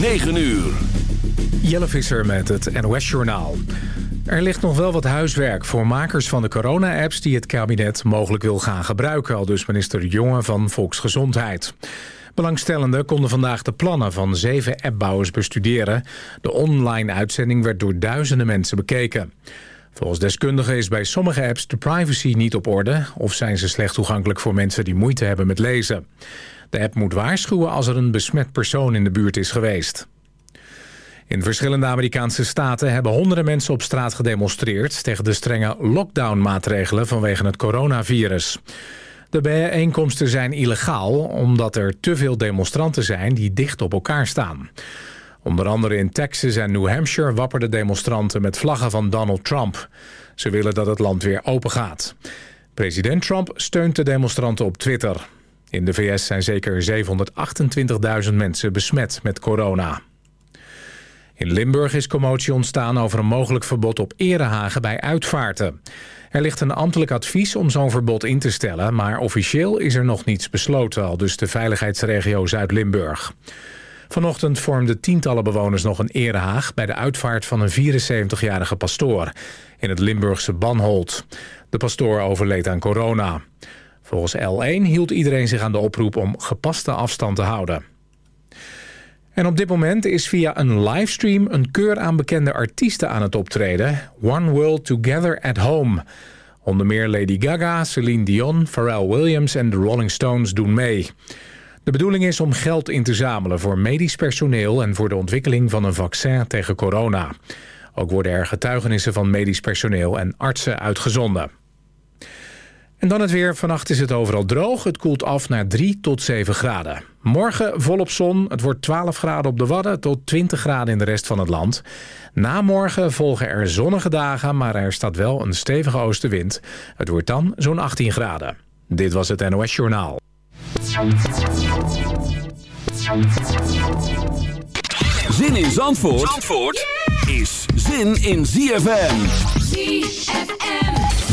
9 uur. Jelle Visser met het NOS-journaal. Er ligt nog wel wat huiswerk voor makers van de corona-apps... die het kabinet mogelijk wil gaan gebruiken... al dus minister Jonge van Volksgezondheid. Belangstellenden konden vandaag de plannen van zeven appbouwers bestuderen. De online uitzending werd door duizenden mensen bekeken. Volgens deskundigen is bij sommige apps de privacy niet op orde... of zijn ze slecht toegankelijk voor mensen die moeite hebben met lezen. De app moet waarschuwen als er een besmet persoon in de buurt is geweest. In verschillende Amerikaanse staten hebben honderden mensen op straat gedemonstreerd... tegen de strenge lockdown-maatregelen vanwege het coronavirus. De bijeenkomsten zijn illegaal omdat er te veel demonstranten zijn die dicht op elkaar staan. Onder andere in Texas en New Hampshire wapperden demonstranten met vlaggen van Donald Trump. Ze willen dat het land weer open gaat. President Trump steunt de demonstranten op Twitter. In de VS zijn zeker 728.000 mensen besmet met corona. In Limburg is commotie ontstaan over een mogelijk verbod op erehagen bij uitvaarten. Er ligt een ambtelijk advies om zo'n verbod in te stellen... maar officieel is er nog niets besloten, al dus de veiligheidsregio Zuid-Limburg. Vanochtend vormden tientallen bewoners nog een erehaag... bij de uitvaart van een 74-jarige pastoor in het Limburgse Banholt. De pastoor overleed aan corona. Volgens L1 hield iedereen zich aan de oproep om gepaste afstand te houden. En op dit moment is via een livestream een keur aan bekende artiesten aan het optreden. One World Together at Home. Onder meer Lady Gaga, Celine Dion, Pharrell Williams en de Rolling Stones doen mee. De bedoeling is om geld in te zamelen voor medisch personeel... en voor de ontwikkeling van een vaccin tegen corona. Ook worden er getuigenissen van medisch personeel en artsen uitgezonden. En dan het weer. Vannacht is het overal droog. Het koelt af naar 3 tot 7 graden. Morgen volop zon. Het wordt 12 graden op de Wadden tot 20 graden in de rest van het land. Na morgen volgen er zonnige dagen, maar er staat wel een stevige oostenwind. Het wordt dan zo'n 18 graden. Dit was het NOS Journaal. Zin in Zandvoort, Zandvoort is zin in ZFM. ZFM.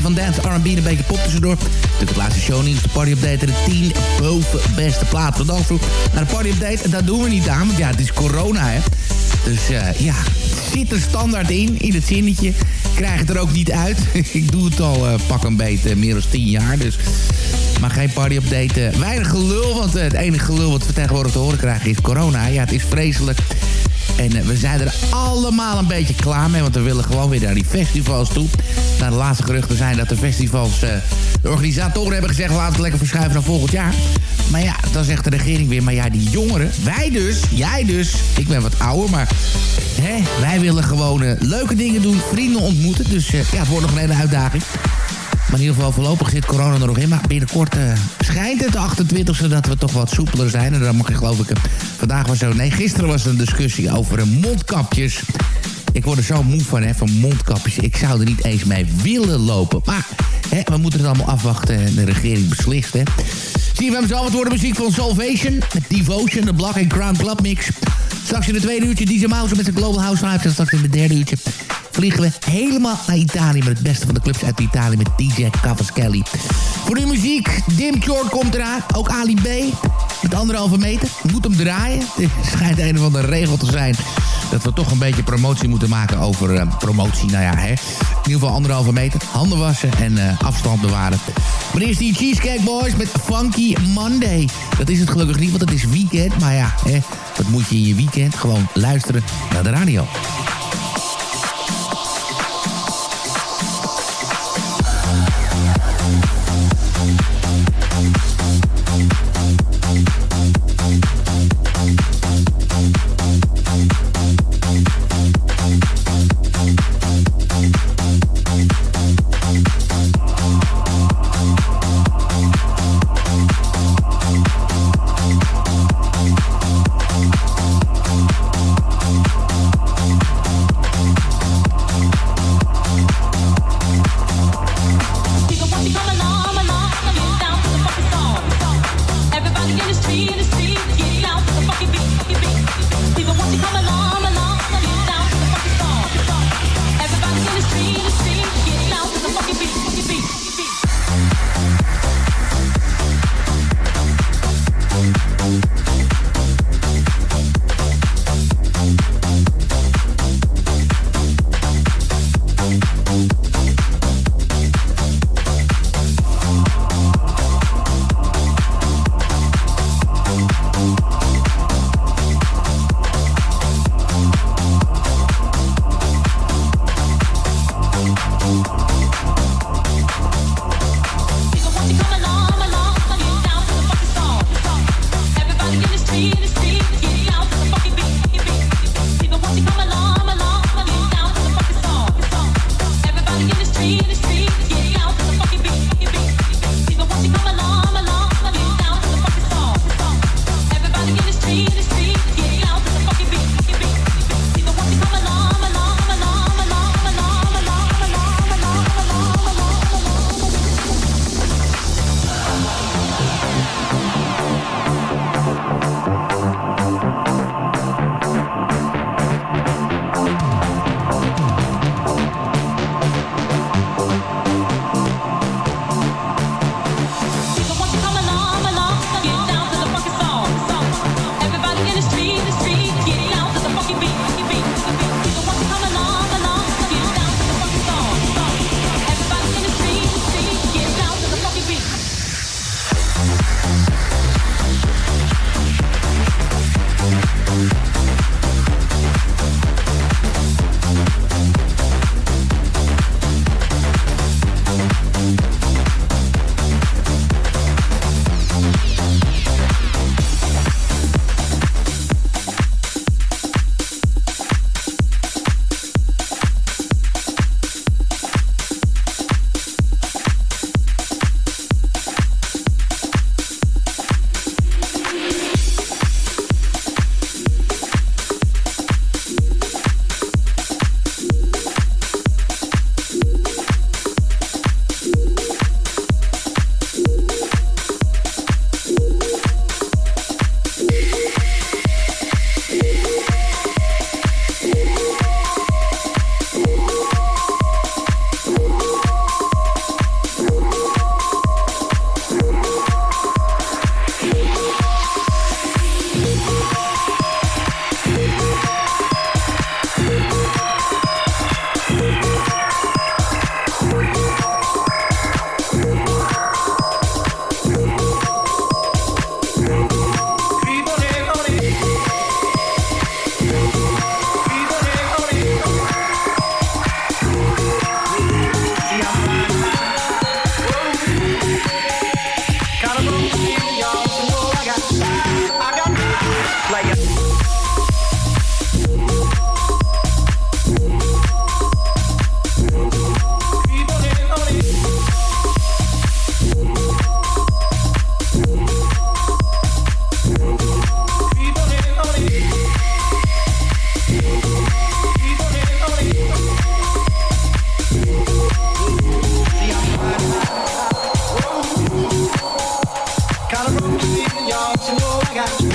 Van dance, R&B en een beetje pop tussendoor. Natuurlijk het laatste shownieuws, de party update de 10 boven beste platen. Dan vroeg naar de party update dat doen we niet aan, want ja, het is corona hè. Dus uh, ja, zit er standaard in, in het zinnetje. Krijg het er ook niet uit. Ik doe het al uh, pak een beetje meer dan 10 jaar, dus... Maar geen party-update. Weinig gelul, want het enige gelul wat we tegenwoordig te horen krijgen is corona. Ja, het is vreselijk. En uh, we zijn er allemaal een beetje klaar mee, want we willen gewoon weer naar die festivals toe. Nou, de laatste geruchten zijn dat de festivals... de organisatoren hebben gezegd, laten we lekker verschuiven naar volgend jaar. Maar ja, dan zegt de regering weer, maar ja, die jongeren, wij dus, jij dus. Ik ben wat ouder, maar hè, wij willen gewoon leuke dingen doen, vrienden ontmoeten. Dus ja, het wordt nog een hele uitdaging. Maar in ieder geval voorlopig zit corona er nog in. Maar binnenkort uh, schijnt het 28e dat we toch wat soepeler zijn. En dan mag je geloof ik... vandaag was zo... Nee, gisteren was er een discussie over mondkapjes. Ik word er zo moe van, hè, van mondkapjes. Ik zou er niet eens mee willen lopen. Maar hè, we moeten het allemaal afwachten. En de regering beslist, hè. Zie je, we hebben het worden muziek van Salvation. Devotion, de Black and Crown Club Mix. Straks in het tweede uurtje DJ Mouse met zijn Global House Vibes. En straks in het derde uurtje vliegen we helemaal naar Italië... met het beste van de clubs uit Italië met DJ Cavaschelli. Voor de muziek, Dim Short komt eraan. Ook Ali B met anderhalve meter. Moet hem draaien. Het schijnt een of andere regel te zijn... dat we toch een beetje promotie moeten maken over uh, promotie. Nou ja, hè. in ieder geval anderhalve meter. Handen wassen en uh, afstand bewaren. Maar eerst die Cheesecake Boys met Funky Monday. Dat is het gelukkig niet, want het is weekend. Maar ja, hè, wat moet je in je weekend? Gewoon luisteren naar de radio. seen got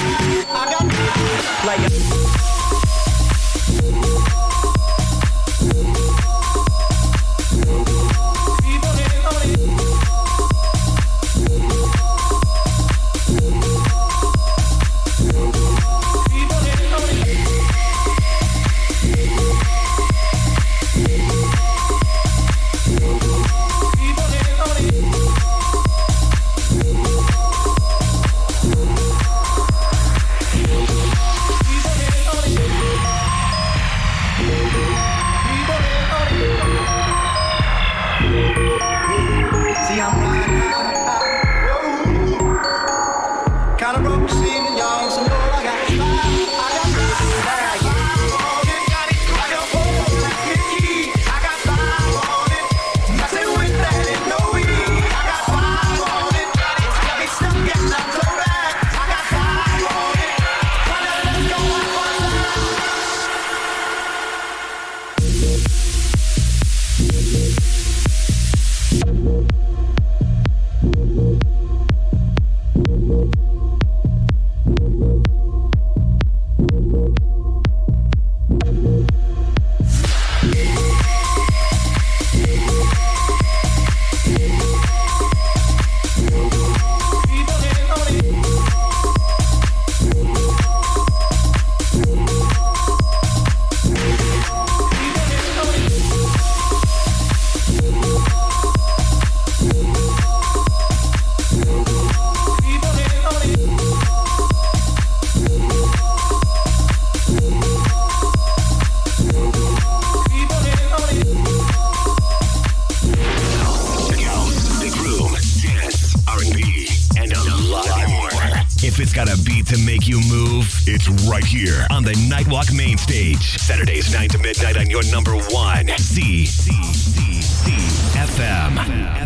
Got a beat to make you move? It's right here on the Nightwalk main stage. Saturdays 9 to midnight on your number one. C C C C FM.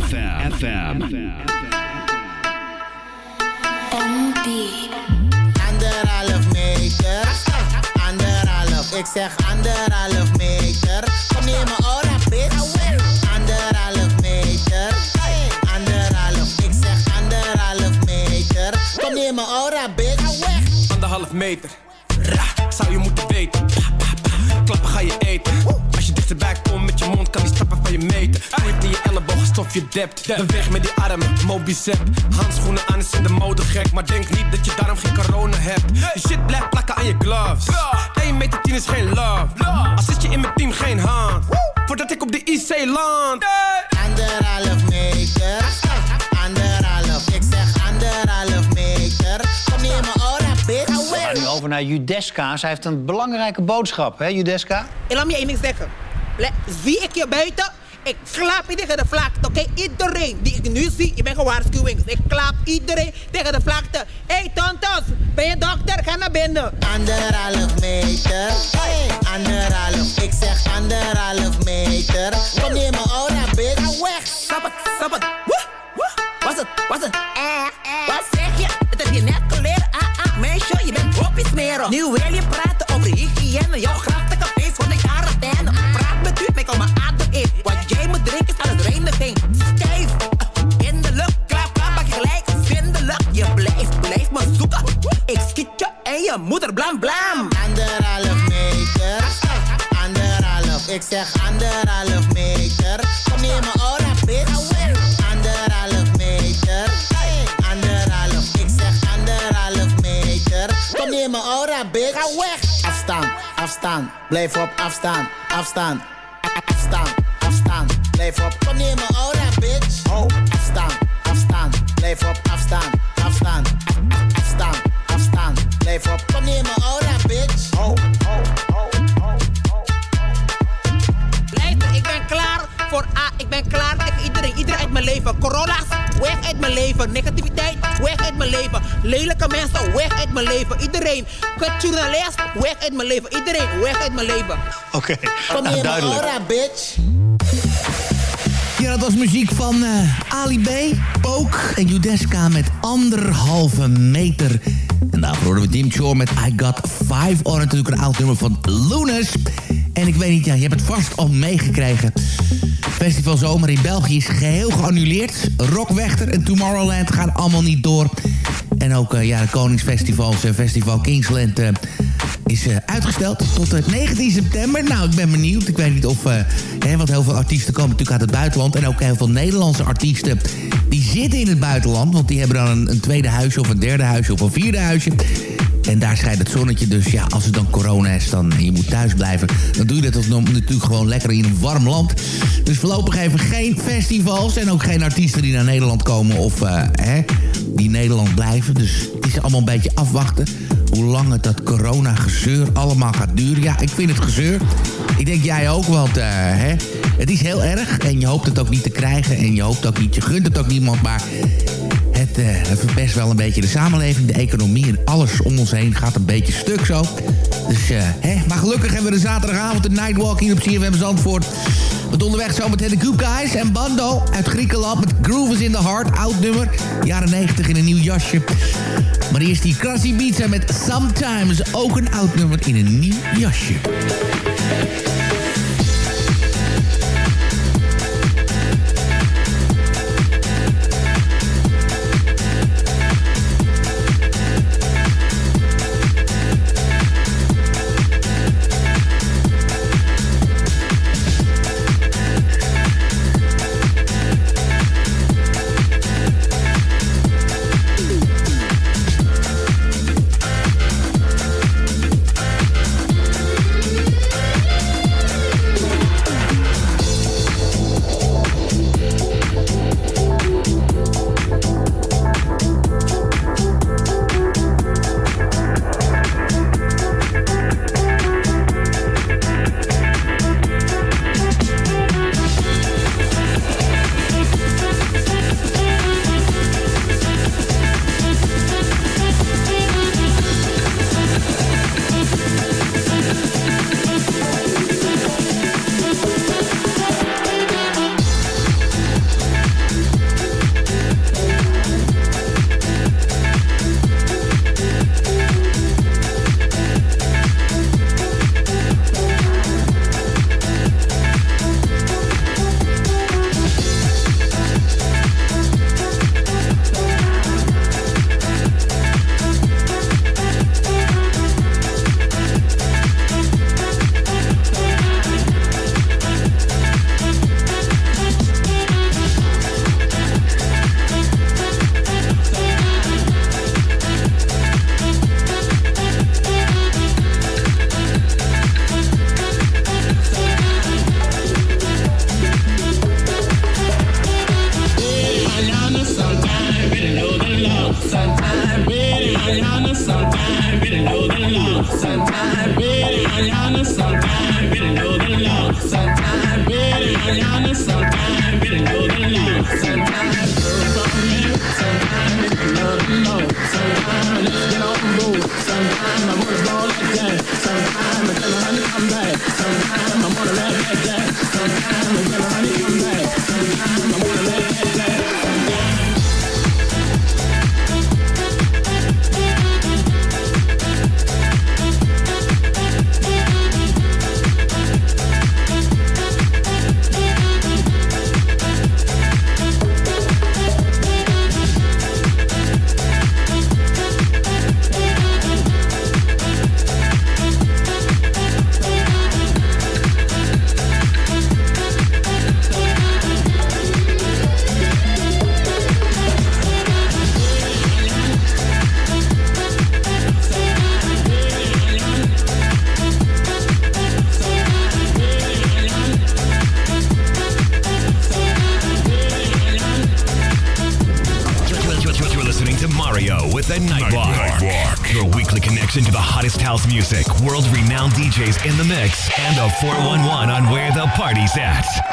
FM. FM. Anderhalf meter, anderhalf, ik zeg anderhalf meter. Kom neem mijn aura, bitch. Anderhalf meter, meter. Kom neem mijn aura, bitch. Anderhalf meter, ra, zou je moeten weten. Pa, pa, pa. Klappen ga je eten. Als je dichterbij komt met je mond, kan die stappen van je meten. Knip in je elleboog, stof je dept. De weg met die armen, Mobicep. Handschoenen aan is in de mode gek. Maar denk niet dat je daarom geen corona hebt. Die shit blijft plakken aan je gloves. 1 meter 10 is geen love. Als zit je in mijn team geen hand. Voordat ik op de IC land. Anderhalf meter, bitch. We gaan nu over naar Judeska. Zij heeft een belangrijke boodschap, hè, Judeska? En laat me je één ding zeggen. Zie ik je buiten? Ik klap je tegen de vlakte, oké? Iedereen die ik nu zie, je bent gewaarschuwing. Dus ik klap iedereen tegen de vlakte. Hé, hey, tontos, ben je dokter? Ga naar binnen. Anderhalf meter, anderhalf, ik zeg anderhalf meter. Kom neem mijn aura, bitch. Weg. Stop het, stop het. Woe, woe. Was het, was het? Eh, Wat zeg je? Dat heb je net geleerd. Je bent kopjes smeren. Nu wil je praten over hygiëne. Jouw grachtige feest voor de quarantaine. Praat met u, ik kom mijn adem. Wat jij moet drinken is alles reiniging. Stijf, in de lucht, klap, klap, pak je gelijk. Vindelijk, je blijft, blijft me zoeken. Ik schiet je en je moeder, blam, blam. Anderhalf meter, anderhalf, ik zeg anderhalf meter. Kom neem mijn aura, bitch. Neem mijn aura, bitch. Ga weg. Afstaan, afstaan, blijf op afstaan, afstaan. Afstaan, afstaan, blijf op. Kom neem mijn aura, bitch. Oh, afstaan, afstaan, blijf op afstaan, afstaan. Afstaan, afstaan, blijf op. Kom neem mijn aura, bitch. Oh, voor A. Ik ben klaar tegen iedereen. Iedereen uit mijn leven. Corona's, weg uit mijn leven. Negativiteit, weg uit mijn leven. Lelijke mensen, weg uit mijn leven. Iedereen. Kutjournalist, weg uit mijn leven. Iedereen, weg uit mijn leven. Oké, Kom nou, duidelijk. bitch. Ja, dat was muziek van eh, Ali B, Pook en Judeska met anderhalve meter. En daarvoor hoorden we Dim Shore met I Got Five on. Natuurlijk een oud nummer van Lunas. En ik weet niet, ja, je hebt het vast al meegekregen. Festival Zomer in België is geheel geannuleerd. Rockwechter en Tomorrowland gaan allemaal niet door. En ook eh, ja, de Koningsfestivals en Festival Kingsland... eh, is uitgesteld tot eh, 19 september. Nou, ik ben benieuwd. Ik weet niet of... hè, want heel veel artiesten komen natuurlijk uit het buitenland. En ook heel veel Nederlandse artiesten... die zitten in het buitenland. Want die hebben dan een, een tweede huisje of een derde huisje of een vierde huisje. En daar schijnt het zonnetje. Dus ja, als het dan corona is dan, je moet thuis blijven... dan doe je dat natuurlijk gewoon lekker in een warm land. Dus voorlopig even geen festivals... en ook geen artiesten die naar Nederland komen... of eh, hè, die Nederland blijven. Dus het is allemaal een beetje afwachten... hoe lang het dat corona-gezeur allemaal gaat duren. Ja, ik vind het gezeur. Ik denk jij ook, want eh, hè, het is heel erg. En je hoopt het ook niet te krijgen. En je hoopt ook niet, je gunt het ook niemand. Maar het, het verpest wel een beetje de samenleving, de economie en alles om ons heen gaat een beetje stuk zo. Dus, eh, hè, maar gelukkig hebben we de zaterdagavond de Nightwalk op CFM Zandvoort. Met onderweg zo met de Good Guys en Bando uit Griekenland met Groove is in the Heart, oud nummer. Jaren 90 in een nieuw jasje. Maar eerst die Krassie Pizza met Sometimes, ook een oud nummer in een nieuw jasje.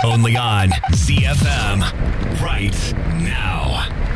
Only on ZFM. Right now.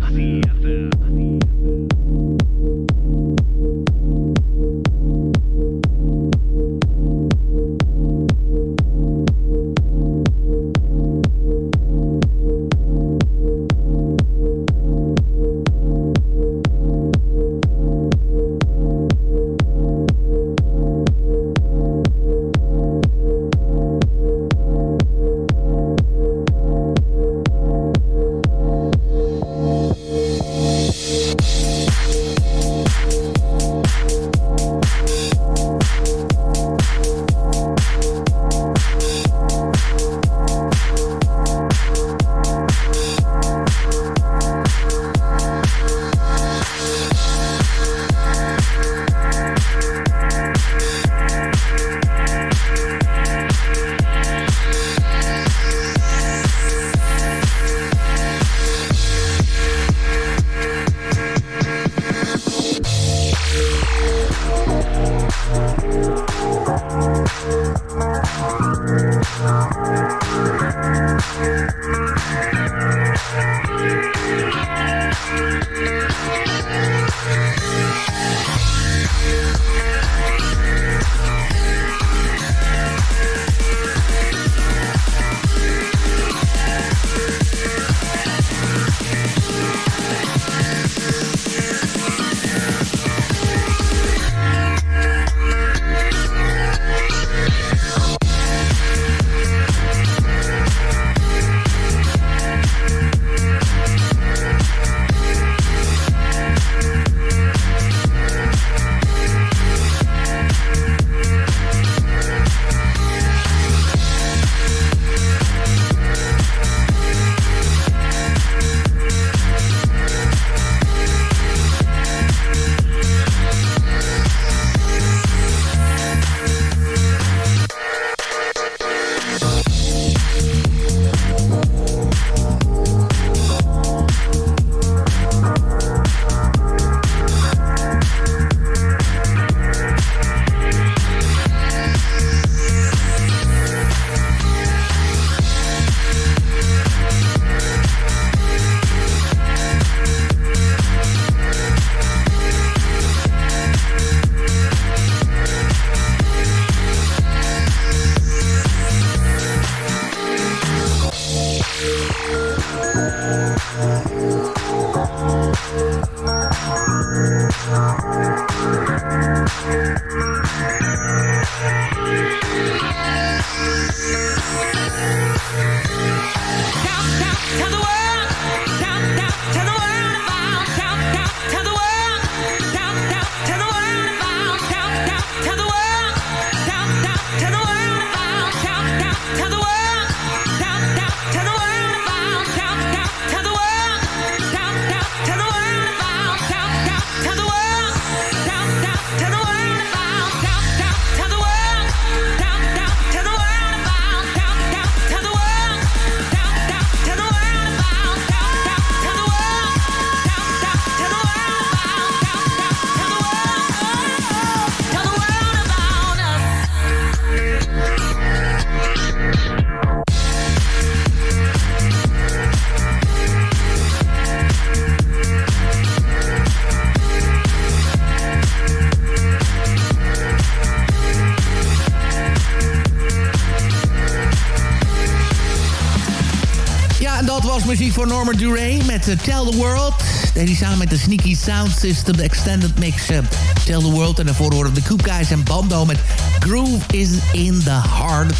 Tell the World. Deed hij samen met de Sneaky Sound System, de Extended Mix uh, Tell the World. En daarvoor horen de Coop Guys en Bando met Groove is in the Heart.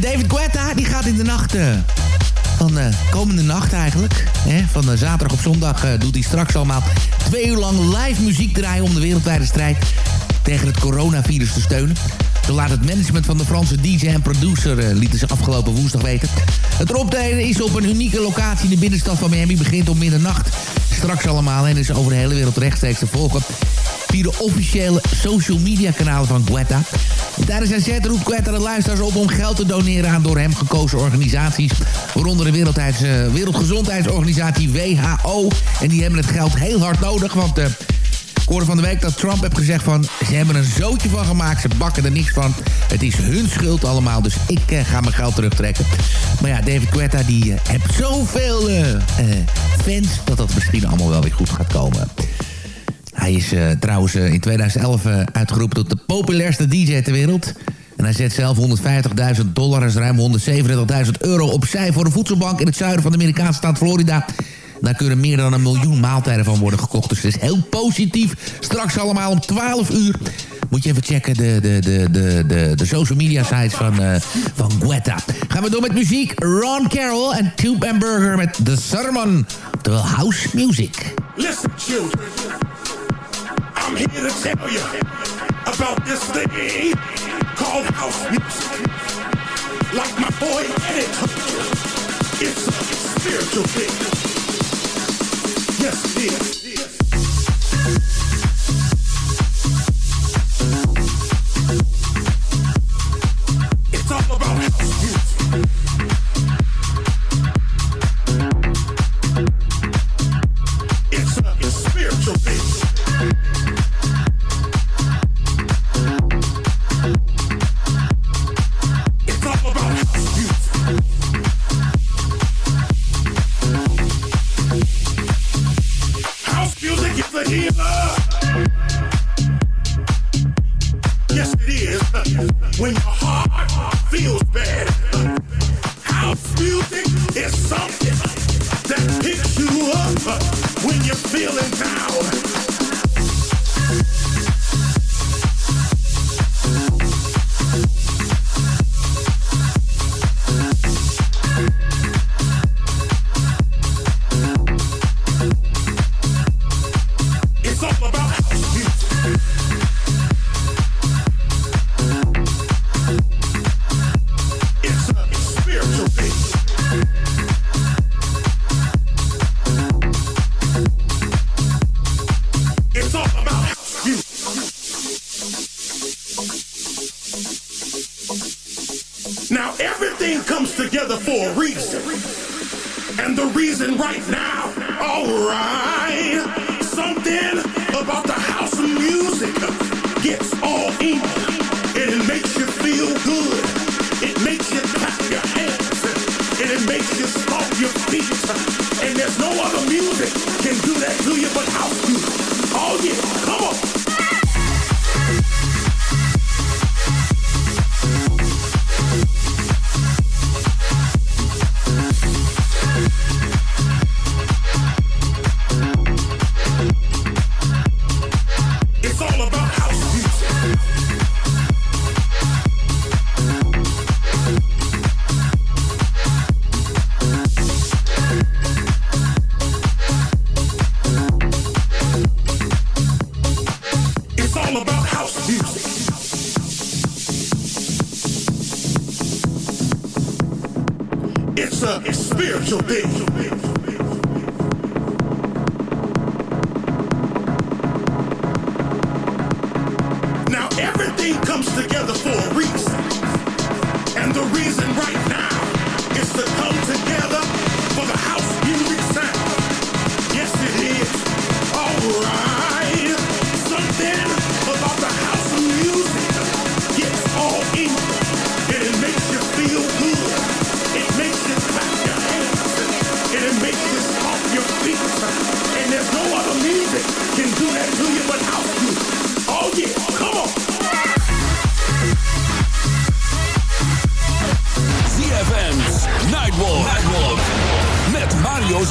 David Guetta, die gaat in de nacht... Uh, van de komende nacht eigenlijk. Hè, van zaterdag op zondag doet hij straks allemaal twee uur lang live muziek draaien... om de wereldwijde strijd tegen het coronavirus te steunen. Zo laat het management van de Franse DJ en producer uh, lieten ze afgelopen woensdag weten. Het optreden is op een unieke locatie in de binnenstad van Miami. Begint om middernacht. straks allemaal. En is over de hele wereld rechtstreeks te volgen via de officiële social media kanalen van Guetta. Tijdens zijn set roept Guetta de luisteraars op om geld te doneren aan door hem gekozen organisaties. Waaronder de uh, Wereldgezondheidsorganisatie WHO. En die hebben het geld heel hard nodig, want... Uh, ik hoorde van de week dat Trump heeft gezegd van... ze hebben een zootje van gemaakt, ze bakken er niks van. Het is hun schuld allemaal, dus ik uh, ga mijn geld terugtrekken. Maar ja, David Guetta die uh, heeft zoveel uh, fans... dat dat misschien allemaal wel weer goed gaat komen. Hij is trouwens in 2011 uitgeroepen tot de populairste DJ ter wereld... En hij zet zelf 150.000 dollar, ruim 137.000 euro opzij... voor een voedselbank in het zuiden van de Amerikaanse staat Florida... Daar kunnen meer dan een miljoen maaltijden van worden gekocht. Dus het is heel positief. Straks allemaal om 12 uur. Moet je even checken de, de, de, de, de, de social media sites van, uh, van Guetta. Gaan we door met muziek. Ron Carroll en Tube and Burger met The Sermon. Oftewel House Music. Listen children. I'm here to tell you about this thing called house music. Like my boy Eddie. It's a spiritual thing. Yes,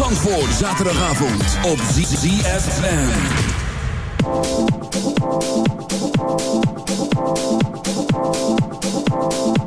Zandvoort, zaterdagavond op ZFM. Thank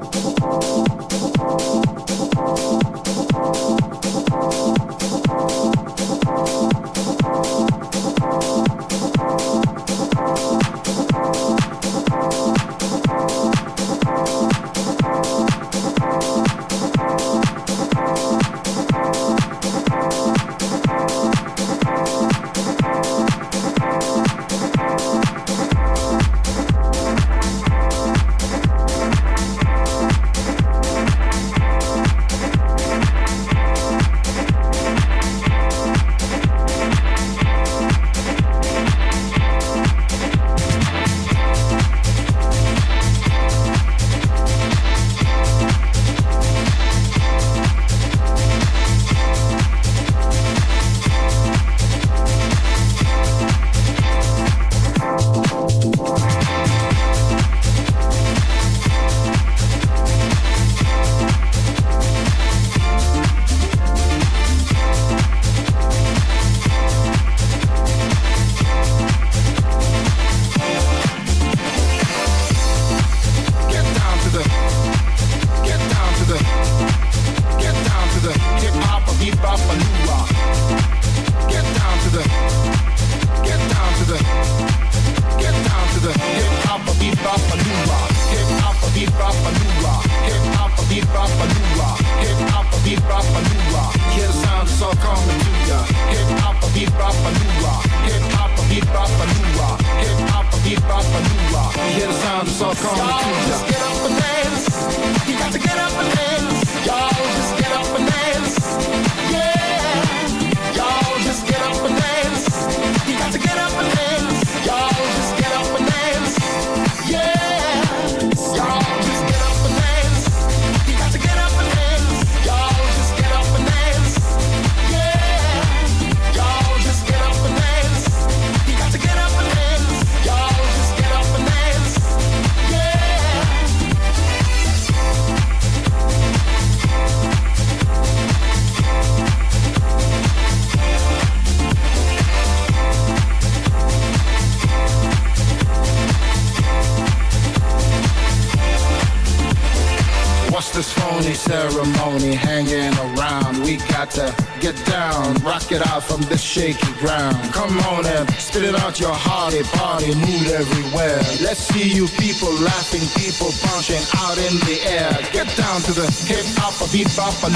you people laughing, people punching out in the air. Get down to the hip hop, a beat bop, a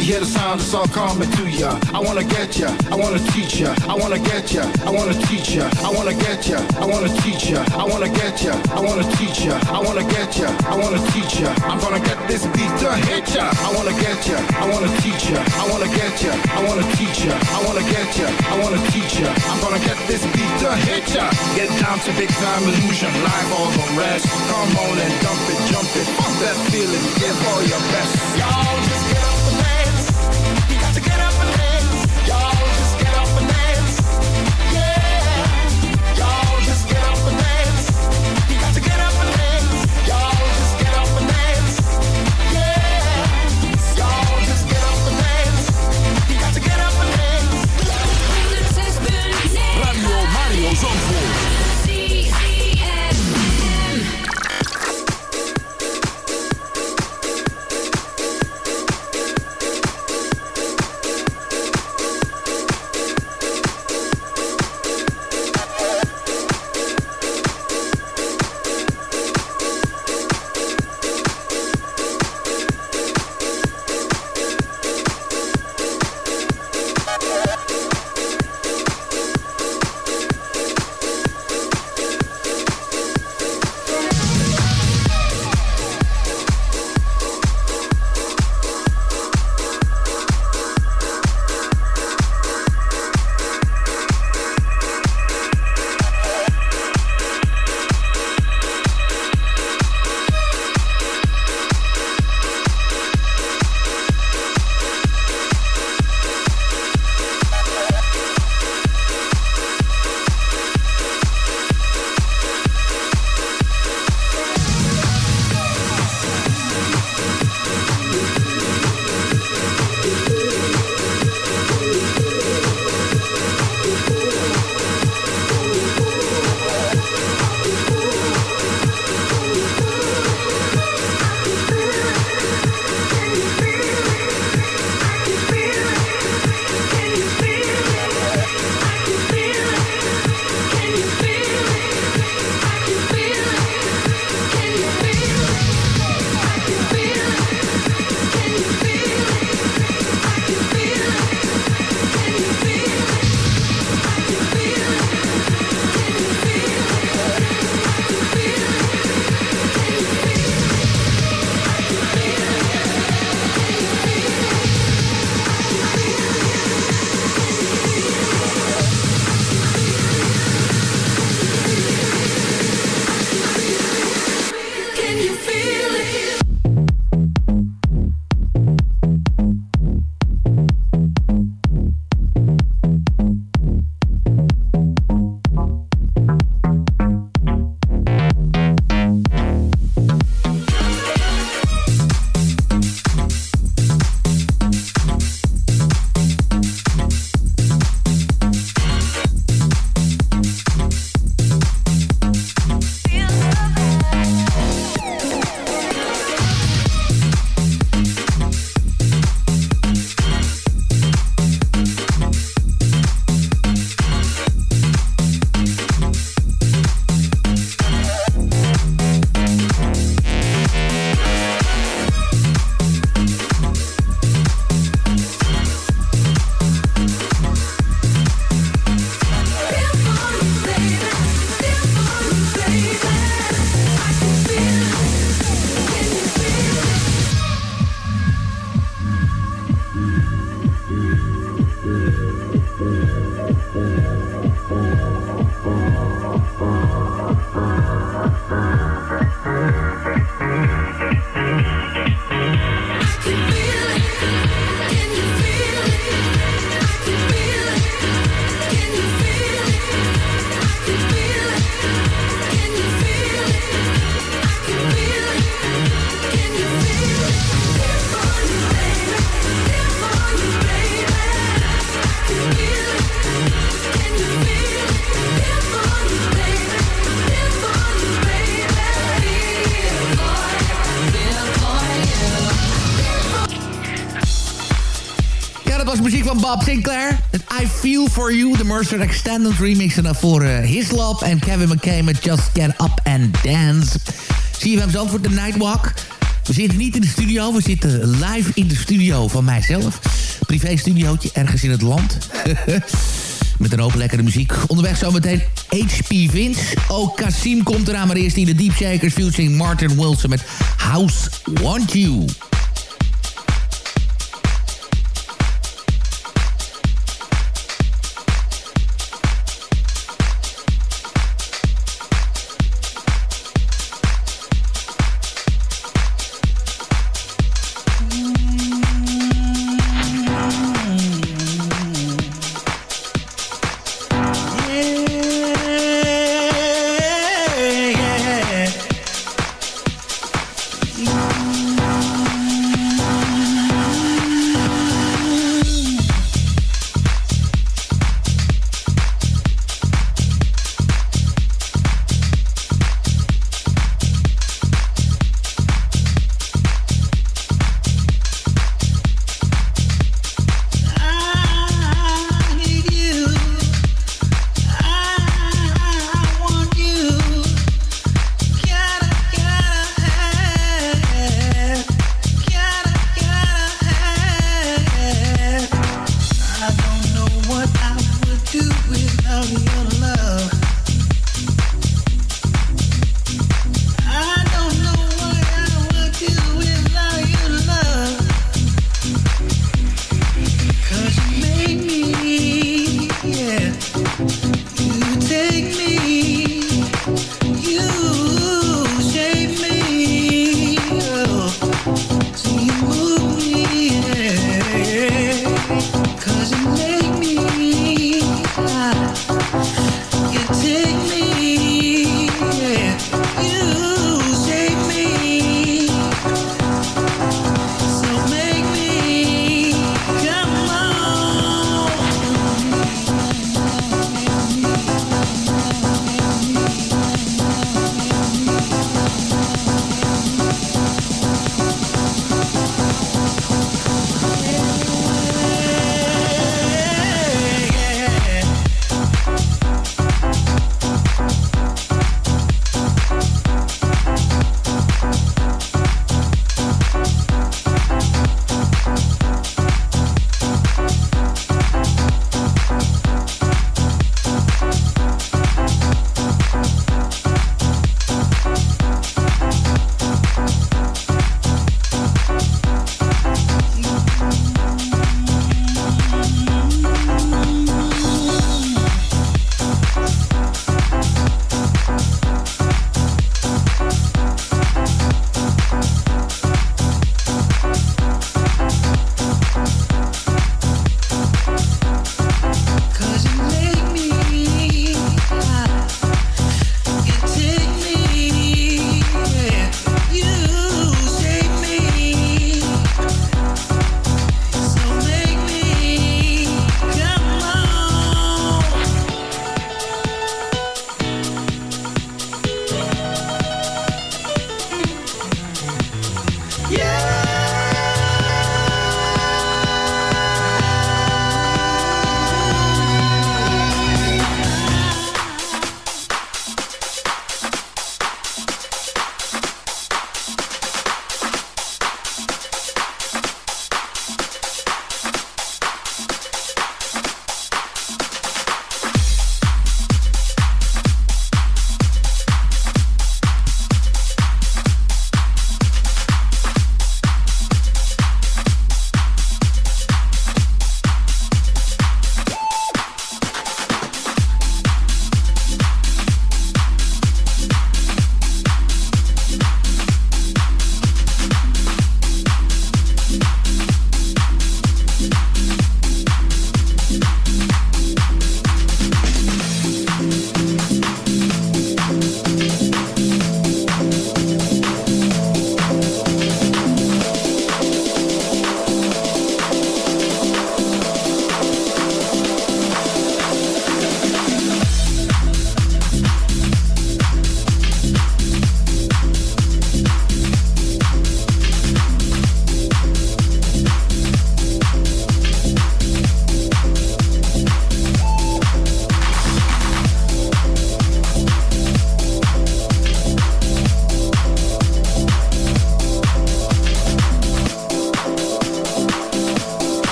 You hear the sound, it's all coming to ya. I wanna get ya, I wanna teach ya, I wanna get ya, I wanna teach ya, I wanna get ya, I wanna teach ya, I wanna get ya, I wanna teach ya, I wanna get ya, I wanna teach ya. I'm gonna get this beat to hit ya. I wanna get ya, I wanna teach ya, I wanna get ya, I wanna teach ya, I wanna get ya, I wanna teach ya. I'm gonna get this beat to hit ya. Get down to big time illusion, live all the rest. Come on and dump it, jump it, fuck that feeling, give all your best. Y'all just Bob Sinclair. Het I Feel For You, de Mercer Extended remix. En daarvoor uh, Hislop en Kevin McKay met Just Get Up and Dance. Zie je hem zo voor de Nightwalk. We zitten niet in de studio, we zitten live in de studio van mijzelf. Privé studiootje ergens in het land. Met een hoop lekkere muziek. Onderweg zometeen HP Vince. Ook Kasim komt eraan, maar eerst in de Deep Shakers featuring Martin Wilson met House Want You.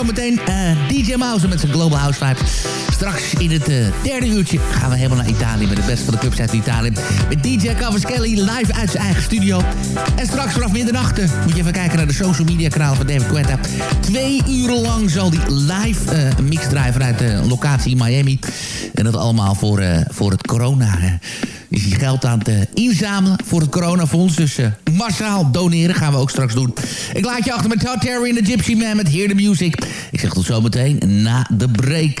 Zometeen eh, DJ Mouse met zijn Global House Vibes. Straks in het uh, derde uurtje gaan we helemaal naar Italië... met het beste van de clubs uit Italië. Met DJ Cavaschelli live uit zijn eigen studio. En straks vanaf middernacht moet je even kijken naar de social media kanalen van David Quetta. Twee uren lang zal die live mix draaien vanuit de locatie Miami. En dat allemaal voor, voor het corona is hij geld aan het inzamelen voor het coronafonds. Dus uh, massaal doneren gaan we ook straks doen. Ik laat je achter met Todd Terry en de Gypsy Man met Hear the Music. Ik zeg tot zometeen na de break.